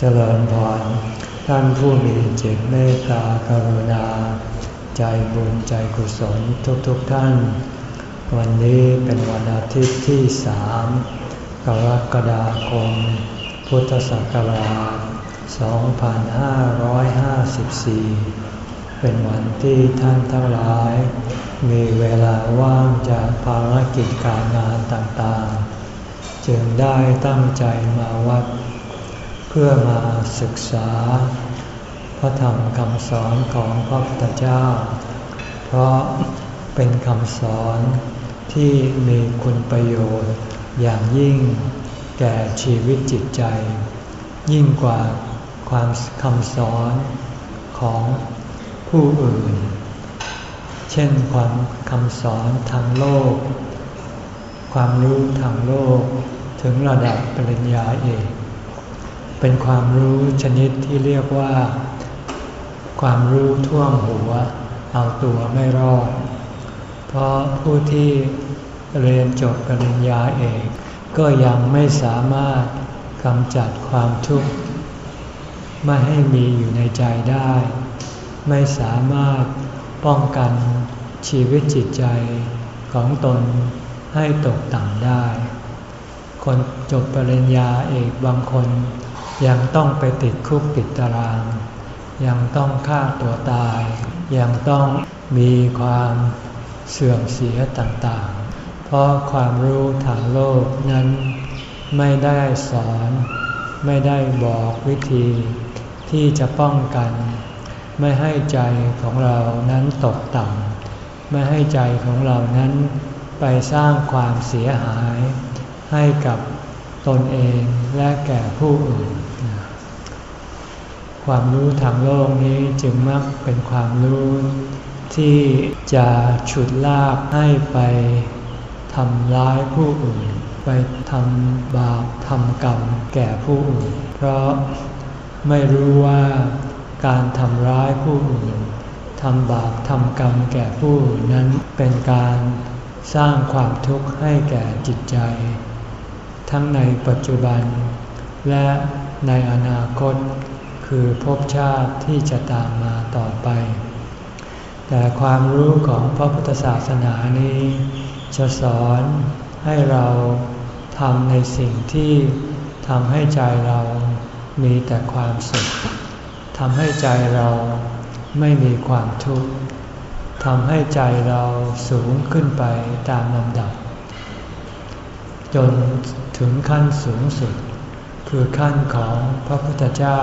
เจริญพรท่านผู้มีจิตเมตตากรุณา ใจบุญใจกุศลทุกๆทท่าน วันนี้เป็นวันอาทิตย์ที่สามกรกฎาคม พุทธศักราช 2554 เป็นวันที่ท่านทั้งหลาย มีเวลาว่างจากภารกิจการงานต่างๆ จึงได้ตั้งใจมาวัด เพื่อมาศึกษา พระธรรมคำสอนของพระพุทธเจ้า เพราะเป็นคำสอนที่มีคุณประโยชน์อย่างยิ่งแก่ชีวิตจิตใจ ยิ่งกว่าความคำสอนของผู้อื่น เช่นความคำสอนทางโลก ความรู้ทางโลกถึงระดับปริญญาเอก เป็นความรู้ชนิดที่เรียกว่า ความรู้ท่วมหัว เอาตัวไม่รอด เพราะผู้ที่เรียนจบปริญญาเอกก็ยังไม่สามารถกำจัดความทุกข์ไม่ให้มีอยู่ในใจได้ ไม่สามารถป้องกันชีวิตจิตใจของตนให้ตกต่ำได้ คนจบปริญญาเอกบางคน ยังต้องไปติดคุกติดตาราง ยังต้องฆ่าตัวตาย ยังต้องมีความเสื่อมเสียต่างๆ เพราะความรู้ทางโลกนั้นไม่ได้สอน ไม่ได้บอกวิธีที่จะป้องกัน ไม่ให้ใจของเรานั้นตกต่ำไม่ให้ใจของเรานั้นไปสร้างความเสียหายให้กับตนเองและแก่ผู้อื่น ความรู้ทางโลกนี้จึงมักเป็นความรู้ ที่จะฉุดลากให้ไปทำร้ายผู้อื่น ไปทำบาปทำกรรมแก่ผู้อื่น เพราะไม่รู้ว่าการทำร้ายผู้อื่นทำบาปทำกรรมแก่ผู้อื่นนั้นเป็นการสร้างความทุกข์ให้แก่จิตใจ ทั้งในปัจจุบัน และในอนาคต คือภพชาติที่จะตามมาต่อไป แต่ความรู้ของพระพุทธศาสนานี้ จะสอนให้เราทำในสิ่งที่ทำให้ใจเรามีแต่ความสุขทำให้ใจเราไม่มีความทุกข์ทำให้ใจเราสูงขึ้นไปตามลำดับ จนถึงขั้นสูงสุด คือขั้นของพระพุทธเจ้า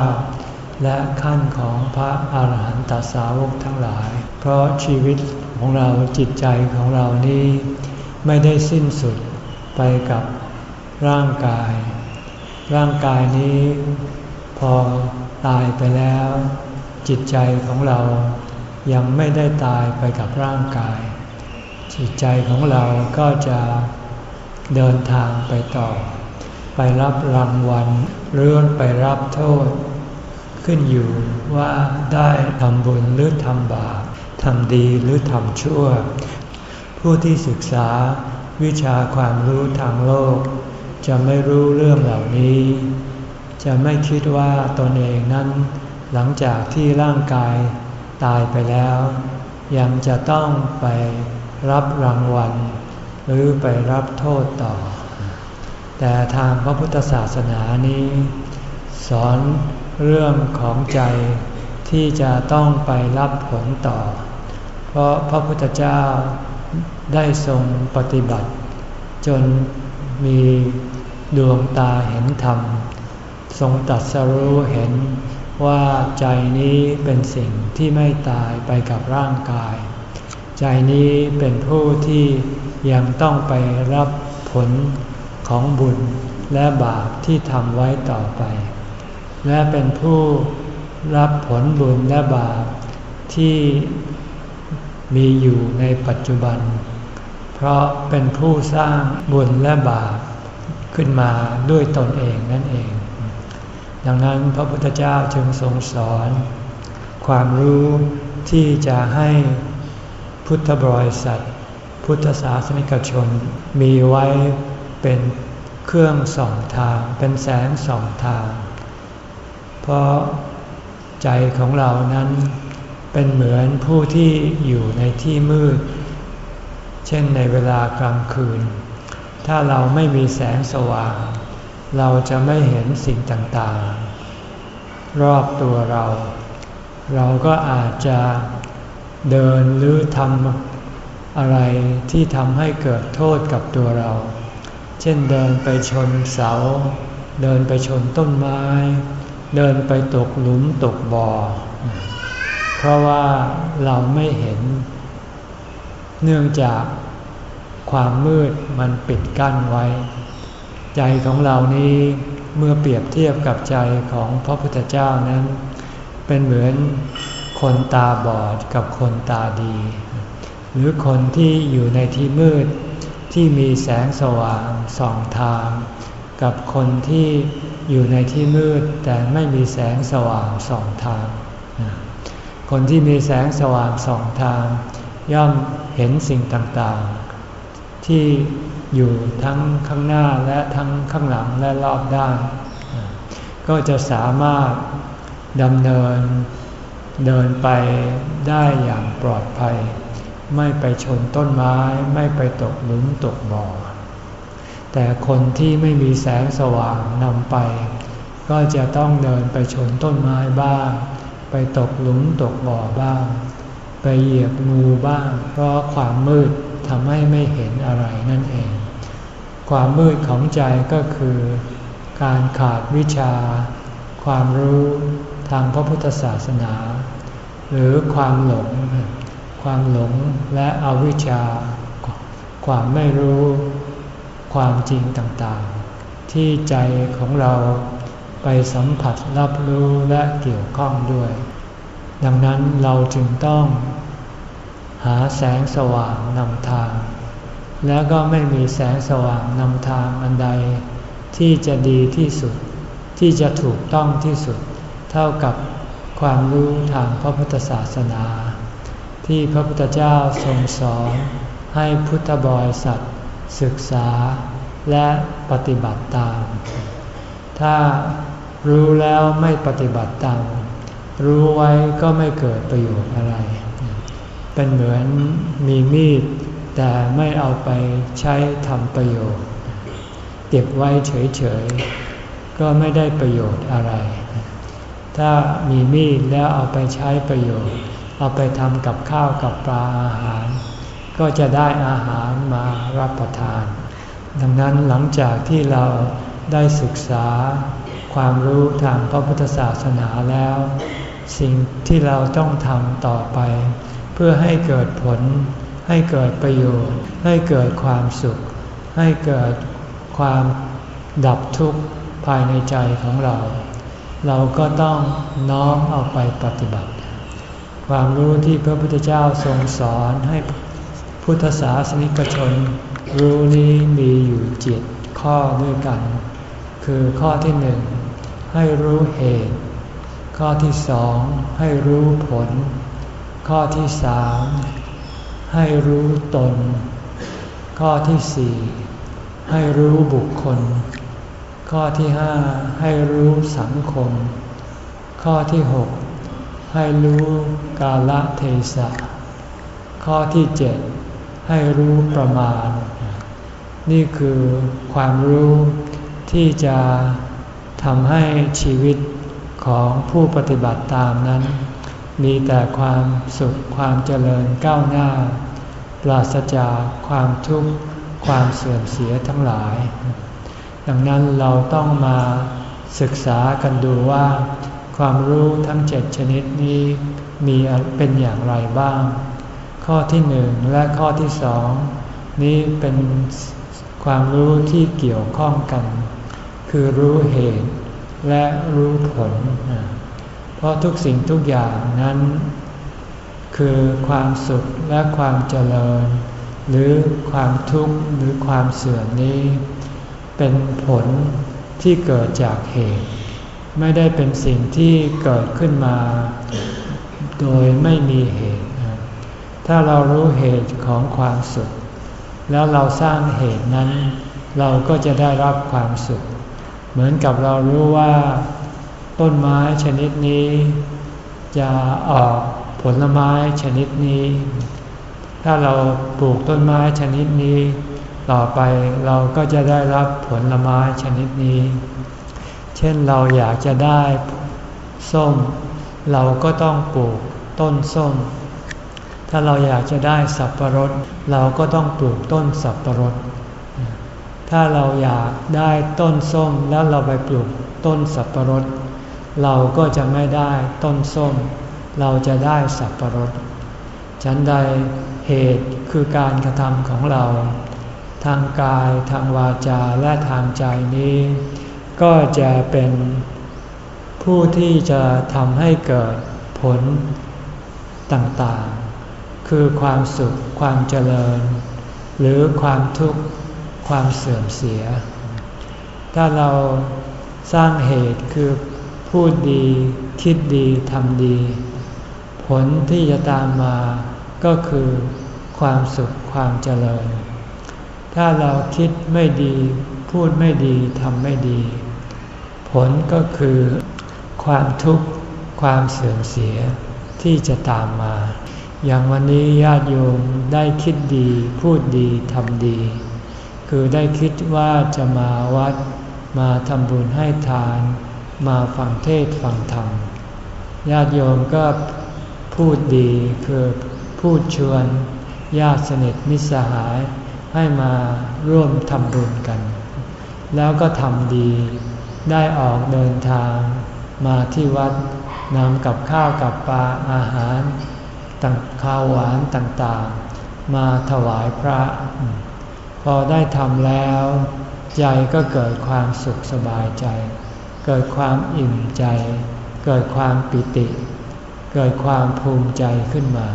และขั้นของพระอาหารหันตสาวกทั้งหลาย เพราะชีวิตของเราจิตใจของเรานี้ไม่ได้สิ้นสุดไปกับร่างกาย ร่างกายนี้พอตายไปแล้ว จิตใจของเรายังไม่ได้ตายไปกับร่างกาย จิตใจของเราก็จะเดินทางไปต่อ ไปรับรางวัลเรื่อนไปรับโทษ ขึ้นอยู่ว่าได้ทำบุญหรือทำบาปทำดีหรือทำชั่ว ผู้ที่ศึกษาวิชาความรู้ทางโลก จะไม่รู้เรื่องเหล่านี้ จะไม่คิดว่าตนเองนั้น หลังจากที่ร่างกายตายไปแล้ว ยังจะต้องไปรับรางวัล หรือไปรับโทษต่อ แต่ทางพระพุทธศาสนานี้ สอน เรื่องของใจที่จะต้องไปรับผลต่อ เพราะพระพุทธเจ้าได้ทรงปฏิบัติ จนมีดวงตาเห็นธรรม ทรงตัดสรู้เห็นว่าใจนี้เป็นสิ่งที่ไม่ตายไปกับร่างกาย ใจนี้เป็นผู้ที่ยังต้องไปรับผลของบุญและบาปที่ทำไว้ต่อไป และเป็นผู้รับผลบุญและบาปที่มีอยู่ในปัจจุบัน เพราะเป็นผู้สร้างบุญและบาปขึ้นมาด้วยตนเองนั่นเอง ดังนั้นพระพุทธเจ้าจึงทรงสอน ความรู้ที่จะให้พุทธบริษัท พุทธศาสนิกชน มีไว้เป็นเครื่องส่องทาง เป็นแสงส่องทาง เพราะใจของเรานั้นเป็นเหมือนผู้ที่อยู่ในที่มืด เช่นในเวลากลางคืน ถ้าเราไม่มีแสงสว่าง เราจะไม่เห็นสิ่งต่างๆ รอบตัวเรา เราก็อาจจะเดินหรือทำอะไรที่ทำให้เกิดโทษกับตัวเรา เช่นเดินไปชนเสา เดินไปชนต้นไม้ เดินไปตกหลุมตกบ่อ เพราะว่าเราไม่เห็น เนื่องจากความมืดมันปิดกั้นไว้ ใจของเรานี้เมื่อเปรียบเทียบกับใจของพระพุทธเจ้านั้น เป็นเหมือนคนตาบอดกับคนตาดี หรือคนที่อยู่ในที่มืดที่มีแสงสว่างส่องทาง กับคนที่ อยู่ในที่มืดแต่ไม่มีแสงสว่างส่องทาง คนที่มีแสงสว่างส่องทาง ย่อมเห็นสิ่งต่างๆ ที่อยู่ทั้งข้างหน้าและทั้งข้างหลังและรอบด้าน ก็จะสามารถดำเนินเดินไปได้อย่างปลอดภัย ไม่ไปชนต้นไม้ไม่ไปตกหลุมตกบ่อ แต่คนที่ไม่มีแสงสว่างนำไป ก็จะต้องเดินไปชนต้นไม้บ้าง ไปตกหลุมตกบ่อบ้าง ไปเหยียบงูบ้าง เพราะความมืดทำให้ไม่เห็นอะไรนั่นเอง ความมืดของใจก็คือ การขาดวิชา ความรู้ทางพระพุทธศาสนา หรือความหลง ความหลงและอวิชชา ความไม่รู้ ความจริงต่างๆ ที่ใจของเราไปสัมผัสรับรู้และเกี่ยวข้องด้วย ดังนั้นเราจึงต้อง หาแสงสว่างนำทาง แล้วก็ไม่มีแสงสว่างนำทางอันใด ที่จะดีที่สุด ที่จะถูกต้องที่สุด เท่ากับความรู้ทางพระพุทธศาสนา ที่พระพุทธเจ้าทรงสอนให้พุทธบริษัท ศึกษาและปฏิบัติตาม ถ้ารู้แล้วไม่ปฏิบัติตาม รู้ไว้ก็ไม่เกิดประโยชน์อะไร เป็นเหมือนมีมีด แต่ไม่เอาไปใช้ทำประโยชน์ เก็บไว้เฉยๆ ก็ไม่ได้ประโยชน์อะไร ถ้ามีมีดแล้วเอาไปใช้ประโยชน์ เอาไปทำกับข้าวกับปลาอาหาร ก็จะได้อาหารมารับประทาน ดังนั้นหลังจากที่เราได้ศึกษาความรู้ทางพระพุทธศาสนาแล้ว สิ่งที่เราต้องทำต่อไป เพื่อให้เกิดผล ให้เกิดประโยชน์ ให้เกิดความสุข ให้เกิดความดับทุกข์ภายในใจของเรา เราก็ต้องน้อมเอาไปปฏิบัติ ความรู้ที่พระพุทธเจ้าทรงสอนให้ พุทธศาสนิกชน รู้นี้มีอยู่เจ็ดข้อด้วยกัน คือข้อที่หนึ่งให้รู้เหตุ ข้อที่สองให้รู้ผล ข้อที่สามให้รู้ตน ข้อที่สี่ให้รู้บุคคล ข้อที่ห้าให้รู้สังคม ข้อที่หกให้รู้กาลเทศะ ข้อที่เจ็ด ให้รู้ประมาณ นี่คือความรู้ที่จะทำให้ชีวิตของผู้ปฏิบัติตามนั้น มีแต่ความสุขความเจริญก้าวหน้า ปราศจากความทุกข์ความเสื่อมเสียทั้งหลาย ดังนั้นเราต้องมาศึกษากันดูว่า ความรู้ทั้งเจ็ดชนิดนี้มีเป็นอย่างไรบ้าง ข้อที่หนึ่งและข้อที่สองนี้เป็นความรู้ที่เกี่ยวข้องกัน คือรู้เหตุและรู้ผล เพราะทุกสิ่งทุกอย่างนั้น คือความสุขและความเจริญ หรือความทุกข์หรือความเสื่อมนี้ เป็นผลที่เกิดจากเหตุ ไม่ได้เป็นสิ่งที่เกิดขึ้นมา โดยไม่มีเหตุ ถ้าเรารู้เหตุของความสุข แล้วเราสร้างเหตุนั้น เราก็จะได้รับความสุข เหมือนกับเรารู้ว่า ต้นไม้ชนิดนี้ จะออกผลไม้ชนิดนี้ ถ้าเราปลูกต้นไม้ชนิดนี้ ต่อไปเราก็จะได้รับผลไม้ชนิดนี้ เช่นเราอยากจะได้ส้ม เราก็ต้องปลูกต้นส้ม ถ้าเราอยากจะได้สับปะรดเราก็ต้องปลูกต้นสับปะรดถ้าเราอยากได้ต้นส้มแล้วเราไปปลูกต้นสับปะรดเราก็จะไม่ได้ต้นส้ม เราจะได้สับปะรดฉันใดเหตุคือการกระทำของเรา ทางกายทางวาจาและทางใจนี้ ก็จะเป็นผู้ที่จะทำให้เกิดผลต่างๆ คือความสุขความเจริญ หรือความทุกข์ความเสื่อมเสีย ถ้าเราสร้างเหตุคือพูดดีคิดดีทำดี ผลที่จะตามมาก็คือความสุขความเจริญ ถ้าเราคิดไม่ดี พูดไม่ดีทำไม่ดี ผลก็คือความทุกข์ความเสื่อมเสียที่จะตามมา อย่างวันนี้ญาติโยมได้คิดดีพูดดีทำดี คือได้คิดว่าจะมาวัด มาทำบุญให้ทาน มาฟังเทศฟังธรรมญาติโยมก็พูดดีคือพูดชวนญาติสนิทมิสหาย ให้มาร่วมทำบุญกัน แล้วก็ทำดีได้ออกเดินทาง มาที่วัดนำกับข้าวกับปลาอาหาร ต่างข้าวหวานต่างๆ มาถวายพระ พอได้ทำแล้ว ใจก็เกิดความสุขสบายใจ เกิดความอิ่มใจ เกิดความปิติ เกิดความภูมิใจขึ้นมา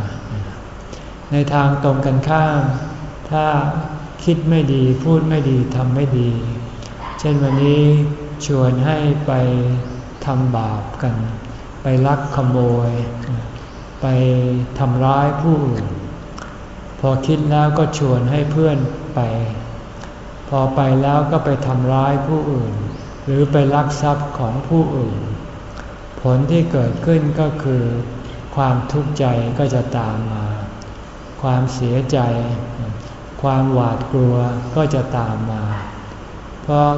ในทางตรงกันข้าม ถ้าคิดไม่ดีพูดไม่ดีทำไม่ดี เช่นวันนี้ชวนให้ไปทำบาปกัน ไปลักขโมย ไปทำร้ายผู้อื่น พอคิดแล้วก็ชวนให้เพื่อนไป พอไปแล้วก็ไปทำร้ายผู้อื่น หรือไปลักทรัพย์ของผู้อื่น ผลที่เกิดขึ้นก็คือ ความทุกข์ใจก็จะตามมา ความเสียใจ ความหวาดกลัวก็จะตามมา เพราะ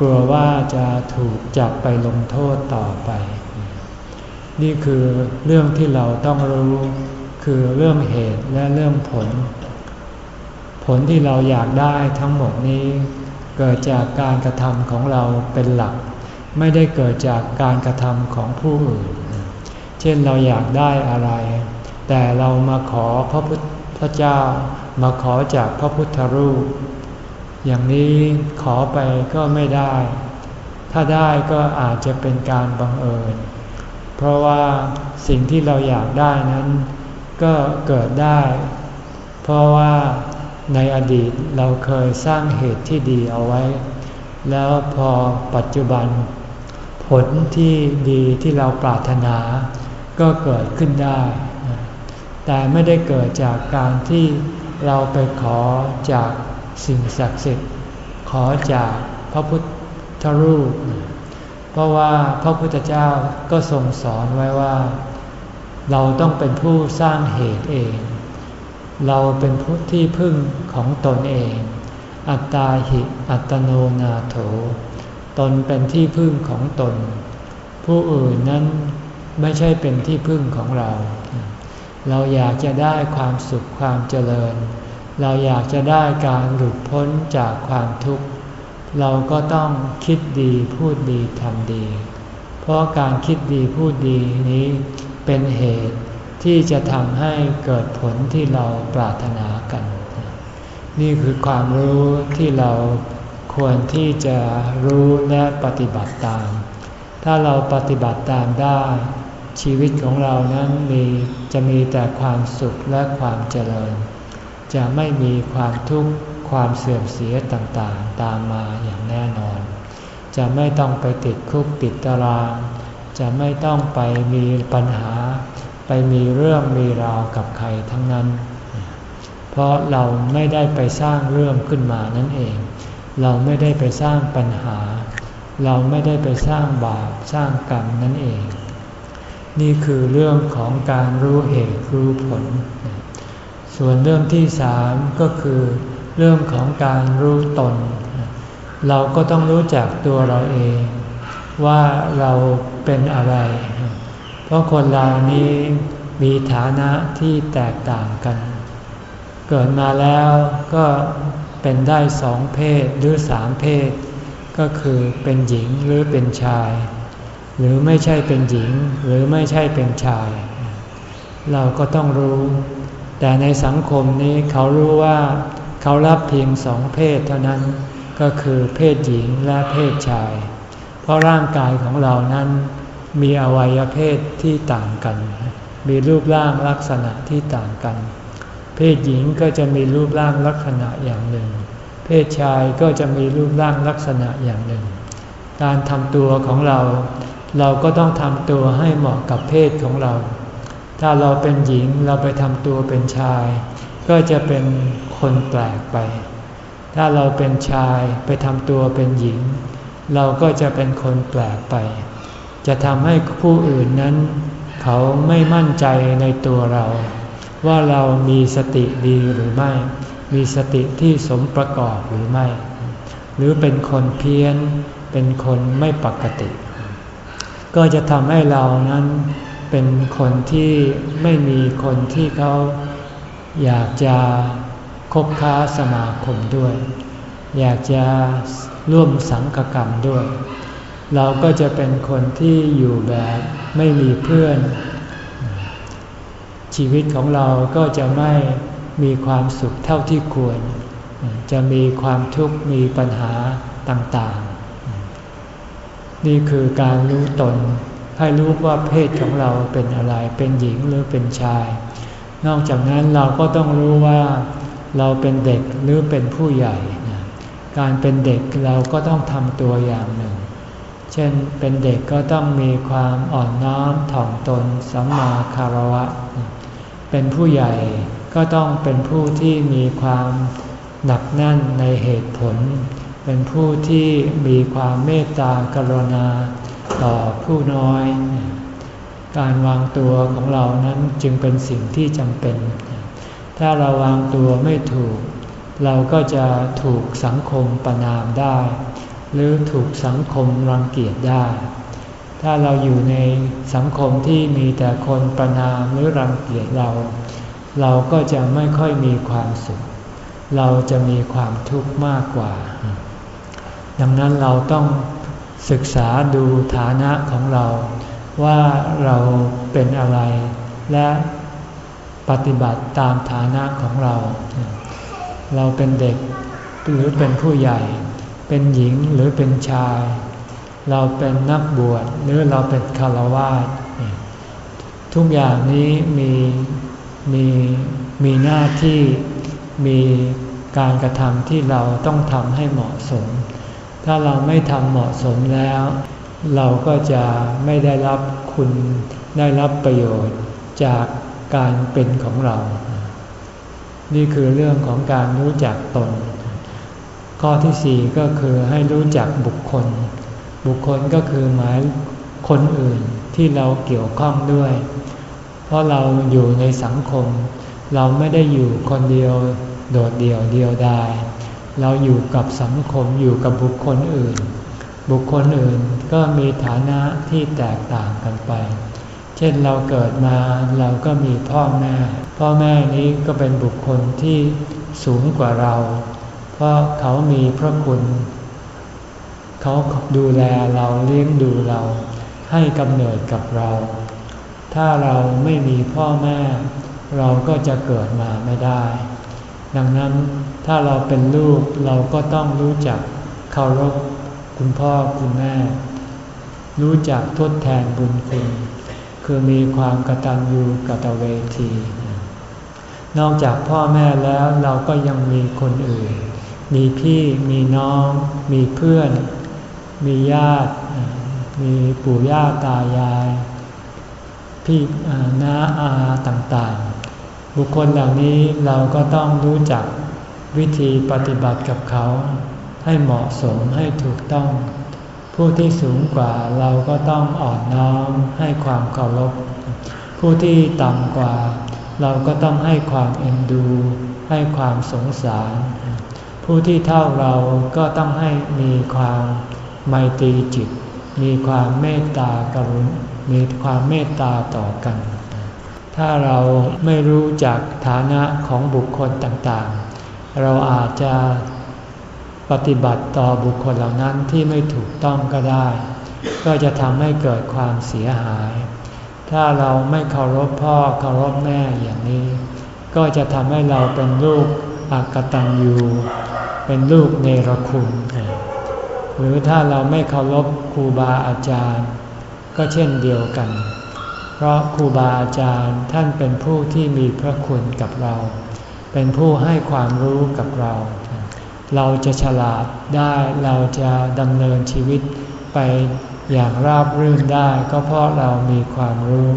กลัวว่าจะถูกจับไปลงโทษต่อไป นี่คือเรื่องที่เราต้องรู้ คือเรื่องเหตุและเรื่องผล ผลที่เราอยากได้ทั้งหมดนี้ เกิดจากการกระทำของเราเป็นหลัก ไม่ได้เกิดจากการกระทำของผู้อื่น เช่นเราอยากได้อะไร แต่เรามาขอพระพุทธเจ้า มาขอจากพระพุทธรูป อย่างนี้ขอไปก็ไม่ได้ ถ้าได้ก็อาจจะเป็นการบังเอิญ เพราะว่าสิ่งที่เราอยากได้นั้น ก็เกิดได้ เพราะว่าในอดีตเราเคยสร้างเหตุที่ดีเอาไว้ แล้วพอปัจจุบัน ผลที่ดีที่เราปรารถนา ก็เกิดขึ้นได้ แต่ไม่ได้เกิดจากการที่เราไปขอจากสิ่งศักดิ์สิทธิ์ขอจากพระพุทธรูป เพราะว่าพระพุทธเจ้าก็ทรงสอนไว้ว่า เราต้องเป็นผู้สร้างเหตุเอง เราเป็นผู้ที่พึ่งของตนเอง อัตตาหิอัตโนนาโถ ตนเป็นที่พึ่งของตน ผู้อื่นนั้นไม่ใช่เป็นที่พึ่งของเรา เราอยากจะได้ความสุขความเจริญ เราอยากจะได้การหลุดพ้นจากความทุกข์ เราก็ต้องคิดดีพูดดีทำดี เพราะการคิดดีพูดดีนี้เป็นเหตุที่จะทำให้เกิดผลที่เราปรารถนากัน นี่คือความรู้ที่เราควรที่จะรู้และปฏิบัติตาม ถ้าเราปฏิบัติตามได้ ชีวิตของเรานั้นมีจะมีแต่ความสุขและความเจริญ จะไม่มีความทุกข์ ความเสื่อมเสียต่างๆ ตามมาอย่างแน่นอน จะไม่ต้องไปติดคุกติดตาราง จะไม่ต้องไปมีปัญหา ไปมีเรื่องมีราวกับใครทั้งนั้น เพราะเราไม่ได้ไปสร้างเรื่องขึ้นมานั่นเอง เราไม่ได้ไปสร้างปัญหา เราไม่ได้ไปสร้างบาปสร้างกรรมนั่นเอง นี่คือเรื่องของการรู้เหตุรู้ผล ส่วนเรื่องที่สามก็คือ เรื่องของการรู้ตน เราก็ต้องรู้จักตัวเราเอง ว่าเราเป็นอะไร เพราะคนเรานี้มีฐานะที่แตกต่างกัน เกิดมาแล้วก็เป็นได้สองเพศหรือสามเพศ ก็คือเป็นหญิงหรือเป็นชาย หรือไม่ใช่เป็นหญิงหรือไม่ใช่เป็นชาย เราก็ต้องรู้ แต่ในสังคมนี้เขารู้ว่า เขารับเพียงสองเพศเท่านั้นก็คือเพศหญิงและเพศชาย เพราะร่างกายของเรานั้นมีอวัยวะเพศที่ต่างกัน มีรูปร่างลักษณะที่ต่างกัน เพศหญิงก็จะมีรูปร่างลักษณะอย่างหนึ่ง เพศชายก็จะมีรูปร่างลักษณะอย่างหนึ่ง การทำตัวของเรา เราก็ต้องทำตัวให้เหมาะกับเพศของเรา ถ้าเราเป็นหญิงเราไปทำตัวเป็นชาย ก็จะเป็น คนแปลกไป ถ้าเราเป็นชายไปทำตัวเป็นหญิง เราก็จะเป็นคนแปลกไป จะทำให้ผู้อื่นนั้น เขาไม่มั่นใจในตัวเรา ว่าเรามีสติดีหรือไม่ มีสติที่สมประกอบหรือไม่ หรือเป็นคนเพี้ยน เป็นคนไม่ปกติ ก็จะทำให้เรานั้นเป็นคนที่ไม่มีคนที่เขาอยากจะ คบค้าสมาคมด้วย อยากจะร่วมสังกกรรมด้วย เราก็จะเป็นคนที่อยู่แบบไม่มีเพื่อน ชีวิตของเราก็จะไม่มีความสุขเท่าที่ควร จะมีความทุกข์มีปัญหาต่างๆ นี่คือการรู้ตนให้รู้ว่าเพศของเราเป็นอะไร เป็นหญิงหรือเป็นชาย นอกจากนั้นเราก็ต้องรู้ว่า เราเป็นเด็กหรือเป็นผู้ใหญ่ การเป็นเด็กเราก็ต้องทำตัวอย่างหนึ่ง เช่นเป็นเด็กก็ต้องมีความอ่อนน้อมถ่อมตนสัมมาคารวะ เป็นผู้ใหญ่ก็ต้องเป็นผู้ที่มีความหนักแน่นในเหตุผล เป็นผู้ที่มีความเมตตากรุณาต่อผู้น้อย การวางตัวของเรานั้นจึงเป็นสิ่งที่จำเป็น ถ้าเราวางตัวไม่ถูก เราก็จะถูกสังคมประนามได้ หรือถูกสังคมรังเกียจได้ ถ้าเราอยู่ในสังคมที่มีแต่คนประนามหรือรังเกียจเรา เราก็จะไม่ค่อยมีความสุข เราจะมีความทุกข์มากกว่า ดังนั้นเราต้องศึกษาดูฐานะของเรา ว่าเราเป็นอะไรและ ปฏิบัติตามฐานะของเรา เราเป็นเด็กหรือเป็นผู้ใหญ่ เป็นหญิงหรือเป็นชาย เราเป็นนักบวชหรือเราเป็นคารวาสทุกอย่างนี้มีมีมีหน้าที่มีการกระทำที่เราต้องทำให้เหมาะสม ถ้าเราไม่ทำเหมาะสมแล้ว เราก็จะไม่ได้รับคุณได้รับประโยชน์จาก การเป็นของเรา นี่คือเรื่องของการรู้จักตน ข้อที่สี่ก็คือให้รู้จักบุคคล บุคคลก็คือหมายคนอื่นที่เราเกี่ยวข้องด้วย เพราะเราอยู่ในสังคม เราไม่ได้อยู่คนเดียวโดดเดี่ยวเดียวดายเราอยู่กับสังคมอยู่กับบุคคลอื่น บุคคลอื่นก็มีฐานะที่แตกต่างกันไป เช่นเราเกิดมาเราก็มีพ่อแม่ พ่อแม่นี้ก็เป็นบุคคลที่สูงกว่าเรา เพราะเขามีพระคุณ เขาดูแลเราเลี้ยงดูเรา ให้กำเนิดกับเรา ถ้าเราไม่มีพ่อแม่ เราก็จะเกิดมาไม่ได้ ดังนั้นถ้าเราเป็นลูกเราก็ต้องรู้จักเคารพคุณพ่อคุณแม่ รู้จักทดแทนบุญคุณ คือมีความกตัญญูกตเวที นอกจากพ่อแม่แล้วเราก็ยังมีคนอื่น มีพี่มีน้อง มีเพื่อน มีญาติ มีปู่ย่าตายาย พี่น้าอาต่างๆ บุคคลเหล่านี้เราก็ต้องรู้จักวิธีปฏิบัติกับเขา ให้เหมาะสมให้ถูกต้อง ผู้ที่สูงกว่าเราก็ต้องอ่อนน้อมให้ความเคารพ ผู้ที่ต่ำกว่า เราก็ต้องให้ความเอ็นดู ให้ความสงสาร ผู้ที่เท่าเราก็ต้องให้มีความไมตรีจิต มีความเมตตากรุณมีความเมตตาต่อกัน ถ้าเราไม่รู้จักฐานะของบุคคลต่างๆ เราอาจจะ ปฏิบัติต่อบุคคลเหล่านั้นที่ไม่ถูกต้องก็ได้ ก็จะทำให้เกิดความเสียหาย ถ้าเราไม่เคารพพ่อเคารพแม่อย่างนี้ ก็จะทำให้เราเป็นลูกอักตันยูเป็นลูกเนรคุณหรือถ้าเราไม่เคารพครูบาอาจารย์ ก็เช่นเดียวกัน เพราะครูบาอาจารย์ท่านเป็นผู้ที่มีพระคุณกับเรา เป็นผู้ให้ความรู้กับเรา เราจะฉลาดได้เราจะดำเนินชีวิตไปอย่างราบรื่นได้ก็เพราะเรามีความรู้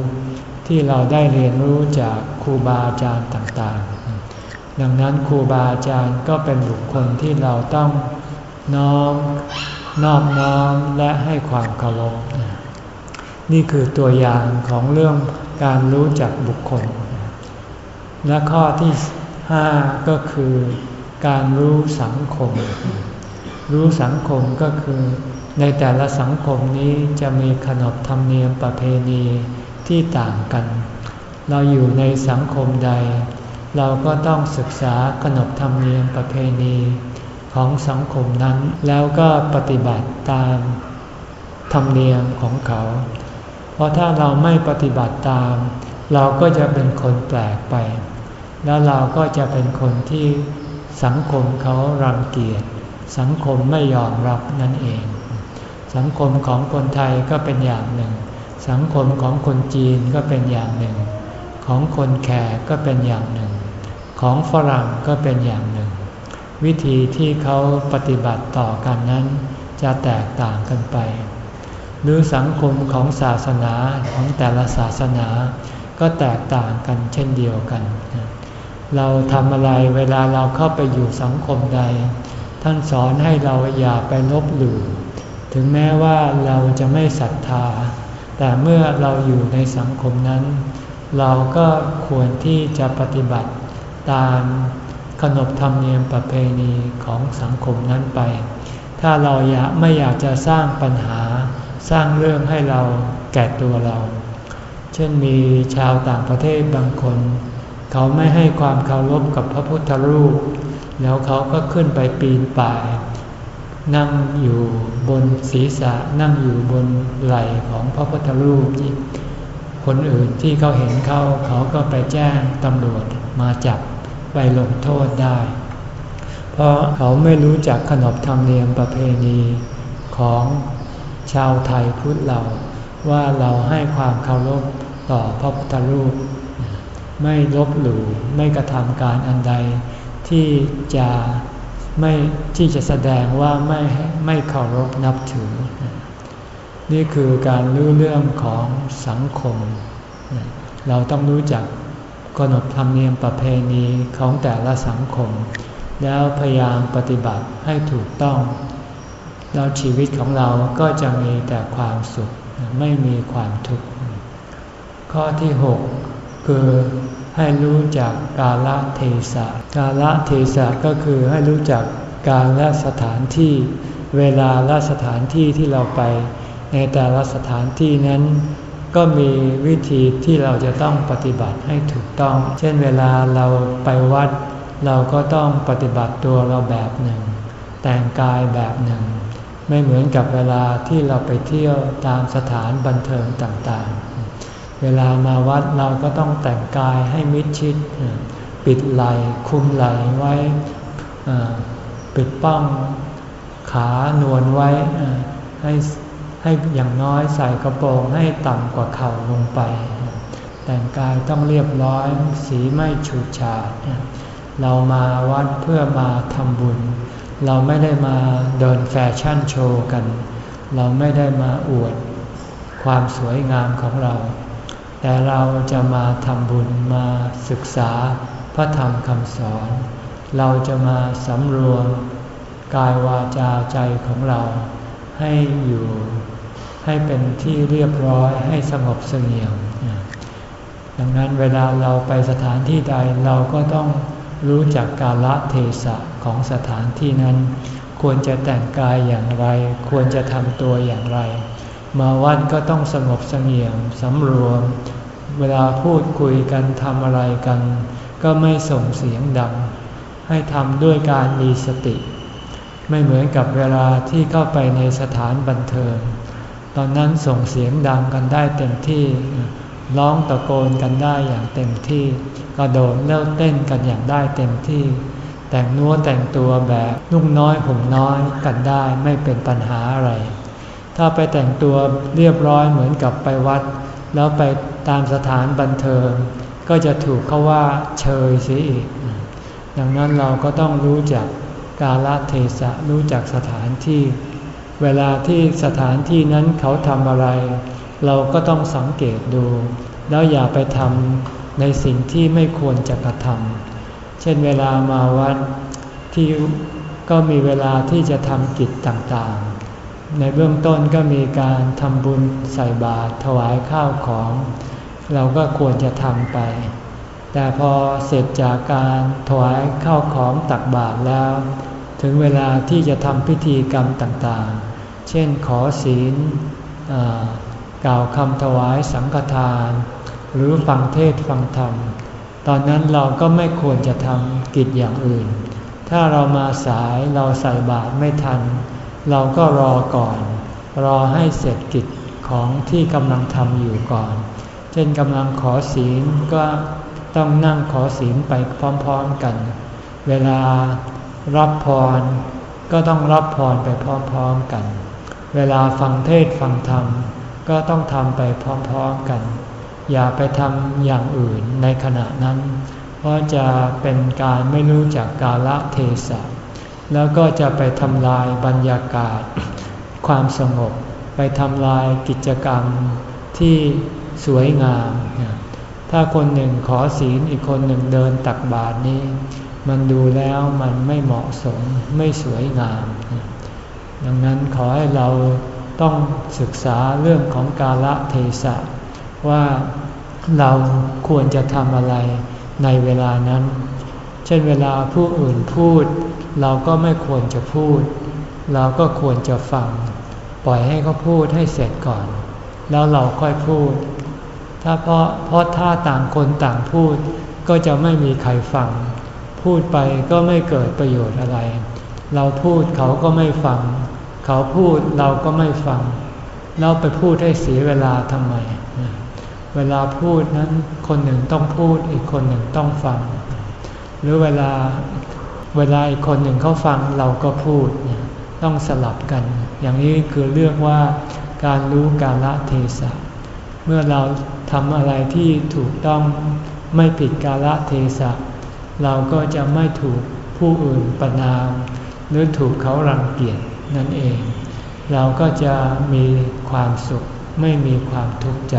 ที่เราได้เรียนรู้จากครูบาอาจารย์ต่างๆ ดังนั้นครูบาอาจารย์ก็เป็นบุคคลที่เราต้องน้อมนอบน้อมและให้ความเคารพนี่คือตัวอย่างของเรื่องการรู้จักบุคคล และข้อที่ห้าก็คือ การรู้สังคม รู้สังคมก็คือในแต่ละสังคมนี้จะมีขนบธรรมเนียมประเพณีที่ต่างกัน เราอยู่ในสังคมใด เราก็ต้องศึกษาขนบธรรมเนียมประเพณีของสังคมนั้นแล้วก็ปฏิบัติตามธรรมเนียมของเขา เพราะถ้าเราไม่ปฏิบัติตาม เราก็จะเป็นคนแปลกไป แล้วเราก็จะเป็นคนที่ สังคมเขารังเกียจสังคมไม่ยอมรับนั่นเอง สังคมของคนไทยก็เป็นอย่างหนึ่ง สังคมของคนจีนก็เป็นอย่างหนึ่ง ของคนแขกก็เป็นอย่างหนึ่ง ของฝรั่งก็เป็นอย่างหนึ่ง วิธีที่เขาปฏิบัติต่อกันนั้น จะแตกต่างกันไป หรือสังคมของศาสนาของแต่ละศาสนา ก็แตกต่างกันเช่นเดียวกัน เราทำอะไรเวลาเราเข้าไปอยู่สังคมใด ท่านสอนให้เราอย่าไปลบหลู่ถึงแม้ว่าเราจะไม่ศรัทธา แต่เมื่อเราอยู่ในสังคมนั้น เราก็ควรที่จะปฏิบัติตามขนบธรรมเนียมประเพณีของสังคมนั้นไป ถ้าเราอยากไม่อยากจะสร้างปัญหา สร้างเรื่องให้เราแก่ตัวเรา เช่นมีชาวต่างประเทศบางคน เขาไม่ให้ความเคารพกับพระพุทธรูป แล้วเขาก็ขึ้นไปปีนป่าย นั่งอยู่บนศีรษะนั่งอยู่บนไหล่ของพระพุทธรูปคนอื่นที่เขาเห็นเขาเขาก็ไปแจ้งตำรวจมาจับไปลงโทษได้ เพราะเขาไม่รู้จักขนบธรรมเนียมประเพณีของชาวไทยพุทธเราว่าเราให้ความเคารพต่อพระพุทธรูป ไม่ลบหลู่ไม่กระทำการอันใด ที่จะไม่ที่จะแสดงว่าไม่ไม่เคารพนับถือ นี่คือการรู้เรื่องของสังคม เราต้องรู้จักกนบธรรมเนียมประเพณีของแต่ละสังคม แล้วพยายามปฏิบัติให้ถูกต้อง แล้วชีวิตของเราก็จะมีแต่ความสุขไม่มีความทุกข์ข้อที่ 6 คือ ให้รู้จักกาลเทศะ กาลเทศะก็คือให้รู้จักการและสถานที่ เวลาและสถานที่ที่เราไป ในแต่ละสถานที่นั้น ก็มีวิธีที่เราจะต้องปฏิบัติให้ถูกต้อง เช่นเวลาเราไปวัด เราก็ต้องปฏิบัติตัวเราแบบหนึ่ง แต่งกายแบบหนึ่ง ไม่เหมือนกับเวลาที่เราไปเที่ยวตามสถานบันเทิงต่างๆ เวลามาวัดเราก็ต้องแต่งกายให้มิดชิด ปิดไหล่คุมไหล่ไว้ปิดป้องขานวลไว้ให้ให้อย่างน้อยใส่กระโปรงให้ต่ำกว่าเข่าลงไป แต่งกายต้องเรียบร้อยสีไม่ฉูดฉาด เรามาวัดเพื่อมาทำบุญ เราไม่ได้มาเดินแฟชั่นโชว์กัน เราไม่ได้มาอวดความสวยงามของเรา แต่เราจะมาทำบุญมาศึกษาพระธรรมคำสอน เราจะมาสำรวมกายวาจาใจของเราให้อยู่ให้เป็นที่เรียบร้อยให้สงบเสงี่ยม ดังนั้นเวลาเราไปสถานที่ใดเราก็ต้องรู้จักกาลเทศะของสถานที่นั้น ควรจะแต่งกายอย่างไร ควรจะทำตัวอย่างไร มาวัดก็ต้องสงบเสงี่ยมสำรวม เวลาพูดคุยกันทำอะไรกัน ก็ไม่ส่งเสียงดัง ให้ทำด้วยการมีสติ ไม่เหมือนกับเวลาที่เข้าไปในสถานบันเทิง ตอนนั้นส่งเสียงดังกันได้เต็มที่ร้องตะโกนกันได้อย่างเต็มที่ กระโดดเล่าเต้นกันอย่างได้เต็มที่ แต่งนัวแต่งตัวแบบนุ่งน้อยผมน้อยกันได้ไม่เป็นปัญหาอะไร ถ้าไปแต่งตัวเรียบร้อยเหมือนกับไปวัด แล้วไปตามสถานบันเทิง ก็จะถูกเขาว่าเชยเสียอีก ดังนั้นเราก็ต้องรู้จักกาลเทศะรู้จักสถานที่ เวลาที่สถานที่นั้นเขาทำอะไร เราก็ต้องสังเกตดู แล้วอย่าไปทำในสิ่งที่ไม่ควรจะกระทำเช่นเวลามาวัดที่ก็มีเวลาที่จะทำกิจต่างๆ ในเบื้องต้นก็มีการทำบุญใส่บาตรถวายข้าวของ เราก็ควรจะทำไป แต่พอเสร็จจากการถวายข้าวของตักบาตรแล้ว ถึงเวลาที่จะทำพิธีกรรมต่างๆ เช่นขอศีลกล่าวคำถวายสังฆทาน หรือฟังเทศฟังธรรม ตอนนั้นเราก็ไม่ควรจะทำกิจอย่างอื่น ถ้าเรามาสายเราใส่บาตรไม่ทัน เราก็รอก่อน รอให้เสร็จกิจของที่กำลังทำอยู่ก่อน เช่นกำลังขอศีลก็ต้องนั่งขอศีลไปพร้อมๆกัน เวลารับพรก็ต้องรับพรไปพร้อมๆกัน เวลาฟังเทศฟังธรรม ก็ต้องทำไปพร้อมๆกัน อย่าไปทำอย่างอื่นในขณะนั้น เพราะจะเป็นการไม่รู้จักกาลเทศะ แล้วก็จะไปทำลายบรรยากาศ ความสงบ ไปทำลายกิจกรรมที่สวยงาม ถ้าคนหนึ่งขอศีลอีกคนหนึ่งเดินตักบาตรนี้ มันดูแล้วมันไม่เหมาะสมไม่สวยงาม ดังนั้นขอให้เราต้องศึกษาเรื่องของกาลเทศะ ว่าเราควรจะทำอะไรในเวลานั้น เช่นเวลาผู้อื่นพูด เราก็ไม่ควรจะพูด เราก็ควรจะฟัง ปล่อยให้เขาพูดให้เสร็จก่อน แล้วเราค่อยพูด ถ้าเพราะเพราะถ้าต่างคนต่างพูด ก็จะไม่มีใครฟัง พูดไปก็ไม่เกิดประโยชน์อะไร เราพูดเขาก็ไม่ฟัง เขาพูดเราก็ไม่ฟัง เราไปพูดให้เสียเวลาทำไม เวลาพูดนั้นคนหนึ่งต้องพูดอีกคนหนึ่งต้องฟัง หรือเวลาเวลาอีกคนหนึ่งเขาฟังเราก็พูดต้องสลับกัน อย่างนี้คือเรื่องว่าการรู้กาลเทศะ เมื่อเราทำอะไรที่ถูกต้องไม่ผิดกาลเทศะ เราก็จะไม่ถูกผู้อื่นประนาม หรือถูกเขารังเกียจนั่นเอง เราก็จะมีความสุขไม่มีความทุกข์ใจ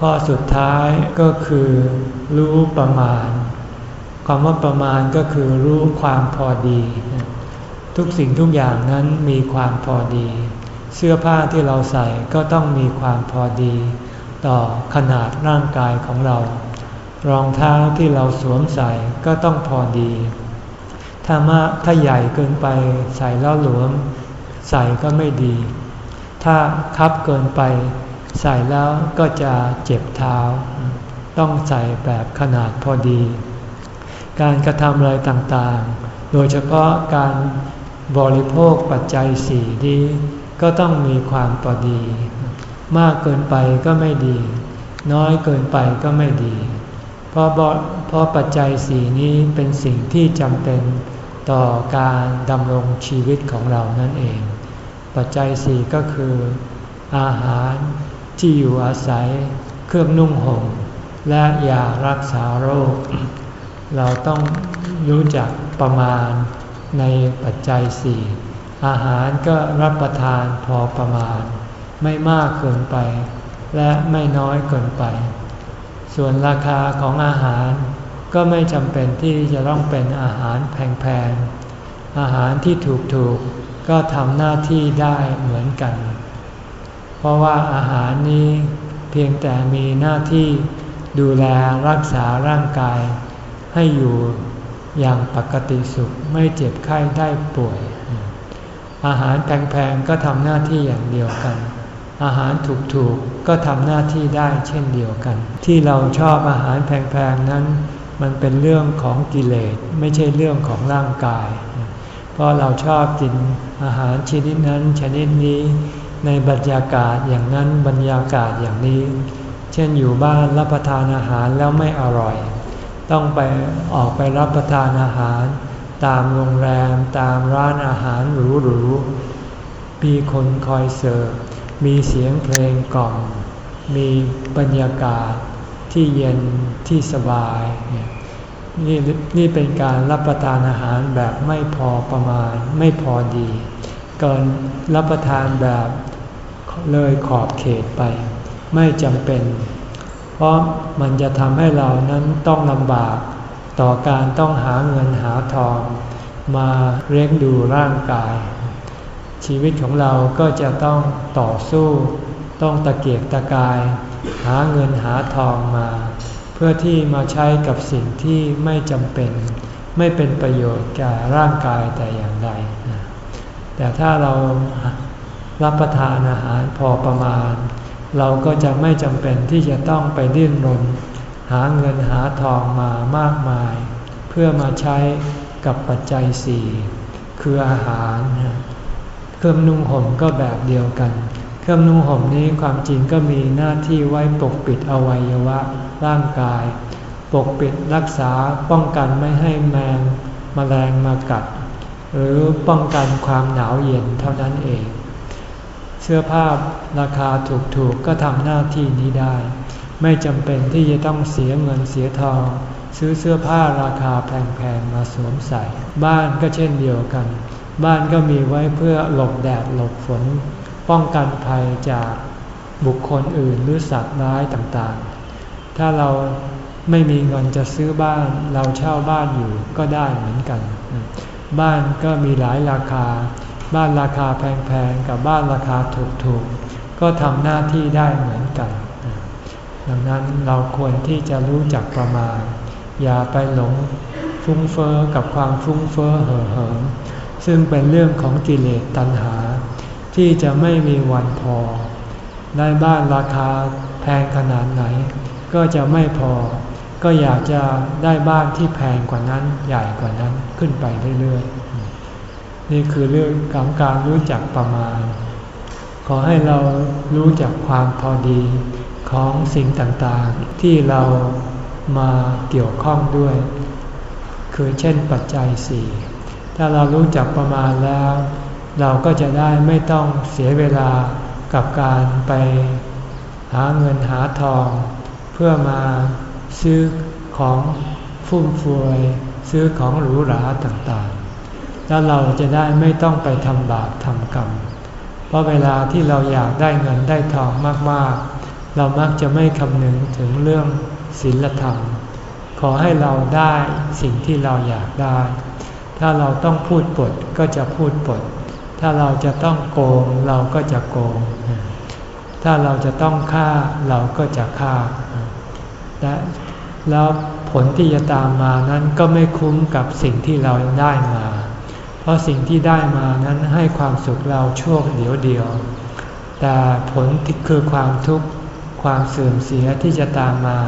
ข้อสุดท้ายก็คือรู้ประมาณ ความว่าประมาณก็คือรู้ความพอดี ทุกสิ่งทุกอย่างนั้นมีความพอดี เสื้อผ้าที่เราใส่ก็ต้องมีความพอดี ต่อขนาดร่างกายของเรา รองเท้าที่เราสวมใส่ก็ต้องพอดี ถ้ามาถ้าใหญ่เกินไปใส่แล้วหลวม ใส่ก็ไม่ดี ถ้าคับเกินไป ใส่แล้วก็จะเจ็บเท้า ต้องใส่แบบขนาดพอดี การกระทำอะไรต่างๆ โดยเฉพาะการบริโภคปัจจัยสี่นี้ก็ต้องมีความพอดี มากเกินไปก็ไม่ดี น้อยเกินไปก็ไม่ดี เพราะเพราะปัจจัยสี่นี้เป็นสิ่งที่จำเป็นต่อการดำรงชีวิตของเรานั่นเอง ปัจจัยสี่ก็คือ อาหารที่อยู่อาศัย เครื่องนุ่งห่มและยารักษาโรค เราต้องรู้จักประมาณในปัจจัยสี่อาหารก็รับประทานพอประมาณ ไม่มากเกินไป และไม่น้อยเกินไป ส่วนราคาของอาหารก็ไม่จำเป็นที่จะต้องเป็นอาหารแพงๆ อาหารที่ถูกๆกก็ทำหน้าที่ได้เหมือนกัน เพราะว่าอาหารนี้เพียงแต่มีหน้าที่ดูแลรักษาร่างกาย ให้อยู่อย่างปกติสุขไม่เจ็บไข้ได้ป่วย อาหารแพงๆก็ทำหน้าที่อย่างเดียวกัน อาหารถูกๆก็ทำหน้าที่ได้เช่นเดียวกัน ที่เราชอบอาหารแพงๆนั้น มันเป็นเรื่องของกิเลสไม่ใช่เรื่องของร่างกาย เพราะเราชอบกินอาหารชนิดนั้นชนิดนี้ในบรรยากาศอย่างนั้นบรรยากาศอย่างนี้ เช่นอยู่บ้านรับประทานอาหารแล้วไม่อร่อย ต้องไปออกไปรับประทานอาหาร ตามโรงแรมตามร้านอาหารหรูๆมีคนคอยเสิร์ฟมีเสียงเพลงกล่อม มีบรรยากาศที่เย็นที่สบาย นี่นี่เป็นการรับประทานอาหารแบบไม่พอประมาณไม่พอดี เกินรับประทานแบบเลยขอบเขตไป ไม่จำเป็น เพราะมันจะทำให้เรานั้นต้องลำบาก ต่อการต้องหาเงินหาทอง มาเลี้ยงดูร่างกาย ชีวิตของเราก็จะต้องต่อสู้ ต้องตะเกียกตะกาย หาเงินหาทองมา เพื่อที่มาใช้กับสิ่งที่ไม่จำเป็น ไม่เป็นประโยชน์แก่ร่างกายแต่อย่างใดแต่ถ้าเรารับประทานอาหารพอประมาณ เราก็จะไม่จำเป็นที่จะต้องไปดิ้นรน หาเงินหาทองมามากมาย เพื่อมาใช้กับปัจจัยสี่คืออาหาร เครื่องนุ่งห่มก็แบบเดียวกัน เครื่องนุ่งห่มนี้ความจริงก็มีหน้าที่ไว้ปกปิดอวัยวะร่างกาย ปกปิดรักษาป้องกันไม่ให้แมงมแมลงมากัด หรือป้องกันความหนาวเย็นเท่านั้นเอง เสื้อผ้าราคาถูกๆกก็ทำหน้าที่นี้ได้ ไม่จำเป็นที่จะต้องเสียเงินเสียทอง ซื้อเสื้อผ้าราคาแพงๆมาสวมใส่ บ้านก็เช่นเดียวกัน บ้านก็มีไว้เพื่อหลบแดดหลบฝน ป้องกันภัยจากบุคคลอื่นหรือสัตว์ร้ายต่างๆ ถ้าเราไม่มีเงินจะซื้อบ้านเราเช่าบ้านอยู่ก็ได้เหมือนกัน บ้านก็มีหลายราคา บ้านราคาแพงๆกับบ้านราคาถูกๆ ก็ทำหน้าที่ได้เหมือนกัน ดังนั้นเราควรที่จะรู้จักประมาณ อย่าไปหลงฟุ้งเฟอ้อกับความฟุ้งเฟอ้อเห่อเหิมซึ่งเป็นเรื่องของกิเลสตัณหา ที่จะไม่มีวันพอ ได้บ้านราคาแพงขนาดไหน ก็จะไม่พอ ก็อยากจะได้บ้านที่แพงกว่านั้นใหญ่กว่านั้นขึ้นไปเรื่อยๆ นี่คือเรื่องของการรู้จักประมาณ ขอให้เรารู้จักความพอดีของสิ่งต่างๆ ที่เรามาเกี่ยวข้องด้วย คือเช่นปัจจัยสี่ถ้าเรารู้จักประมาณแล้ว เราก็จะได้ไม่ต้องเสียเวลากับการไปหาเงินหาทอง เพื่อมาซื้อของฟุ่มเฟือยซื้อของหรูหราต่างๆ แล้วเราจะได้ไม่ต้องไปทำบาปทำกรรม เพราะเวลาที่เราอยากได้เงินได้ทองมากๆ เรามักจะไม่คำนึงถึงเรื่องศีลธรรม ขอให้เราได้สิ่งที่เราอยากได้ ถ้าเราต้องพูดปดก็จะพูดปด ถ้าเราจะต้องโกงเราก็จะโกง ถ้าเราจะต้องฆ่าเราก็จะฆ่า และแล้วผลที่จะตามมานั้นก็ไม่คุ้มกับสิ่งที่เราได้มา ราะสิ่งที่ได้มานั้นให้ความสุขเราชั่วเดียวเดียว แต่ผลที่คือความทุกข์ความเสื่อมเสียที่จะตามมา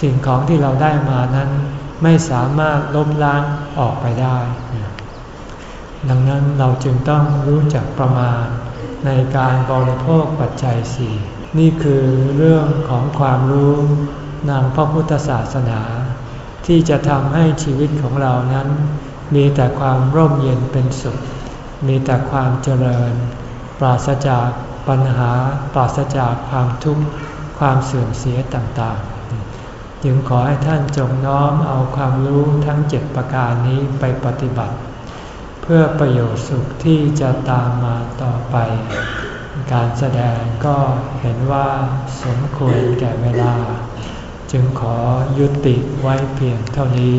สิ่งของที่เราได้มานั้นไม่สามารถลบล้างออกไปได้ ดังนั้นเราจึงต้องรู้จักประมาณในการบริโภคปัจจัยสี่นี่คือเรื่องของความรู้นางพระพุทธศาสนา ที่จะทำให้ชีวิตของเรานั้น มีแต่ความร่มเย็นเป็นสุข มีแต่ความเจริญ ปราศจากปัญหา ปราศจากความทุกข์ ความเสื่อมเสียต่างๆ จึงขอให้ท่านจงน้อมเอาความรู้ทั้งเจ็ดประการนี้ไปปฏิบัติ เพื่อประโยชน์สุขที่จะตามมาต่อไป การแสดงก็เห็นว่าสมควรแก่เวลา จึงขอยุติไว้เพียงเท่านี้